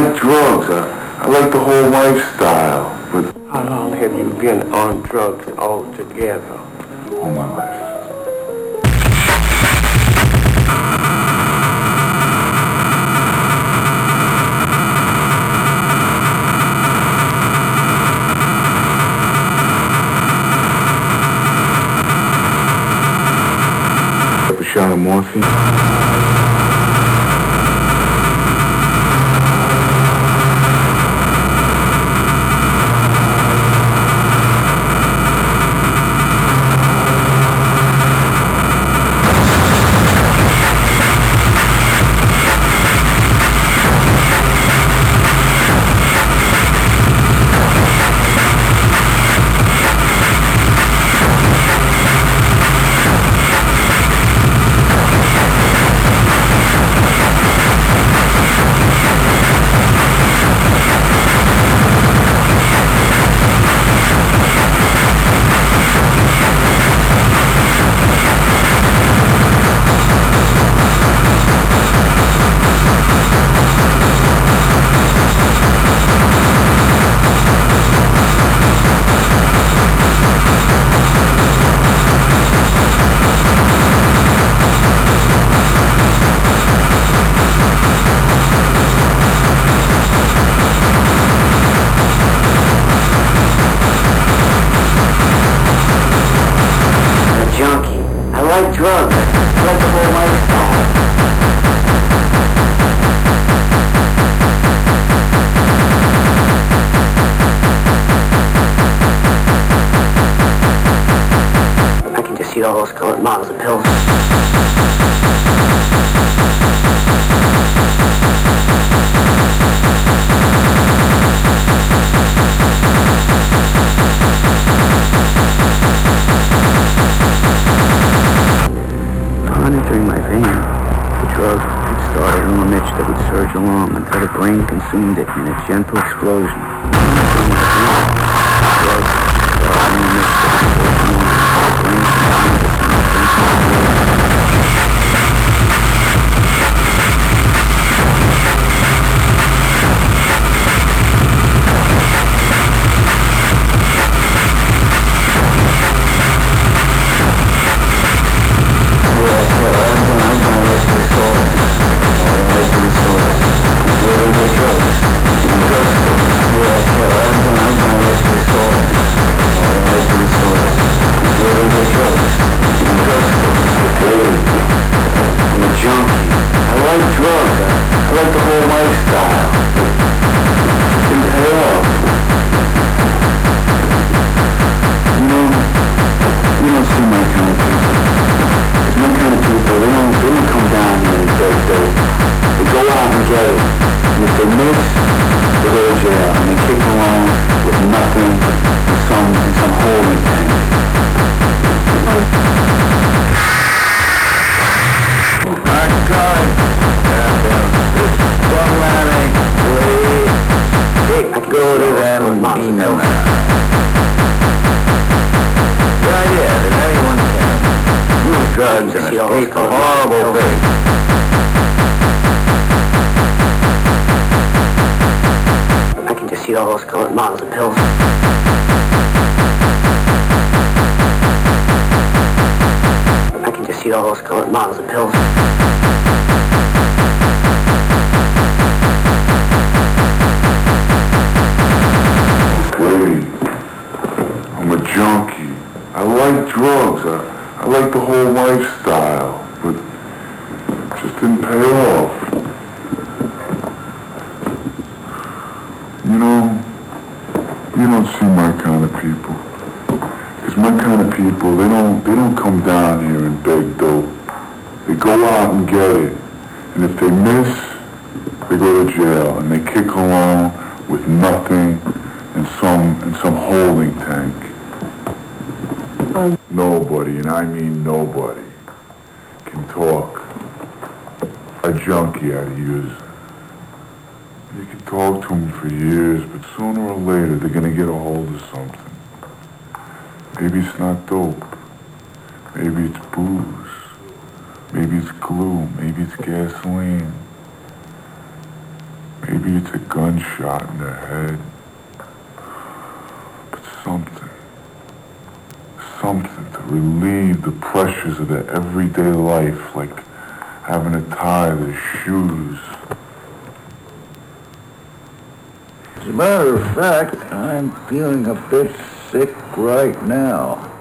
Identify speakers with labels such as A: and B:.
A: like drugs. I, I like the whole lifestyle. But
B: How long have you been on drugs altogether?
A: all my life. Shot of morphine.
B: All those colored models of pills.
C: Upon entering my vein, the drug had started an image that would surge along until the brain consumed it in a gentle explosion. Upon entering my vein, the drug that would surge along until the brain consumed it
A: the whole lifestyle. See
B: all those colored models of pills.
A: The whole lifestyle, but it just didn't pay off. You know, you don't see my kind of people. Because my kind of people, they don't, they don't come down here and beg dope. They go out and get it. And if they miss, they go to jail and they kick along with nothing and some and some holding tank. Nobody, and I mean nobody, can talk a junkie out of using. You can talk to them for years, but sooner or later they're gonna get a hold of something. Maybe it's not dope. Maybe it's booze. Maybe it's glue. Maybe it's gasoline. Maybe it's a gunshot in the head. But something. Relieve the pressures of their everyday life, like having to tie their shoes.
C: As a matter of fact, I'm feeling a bit sick right now.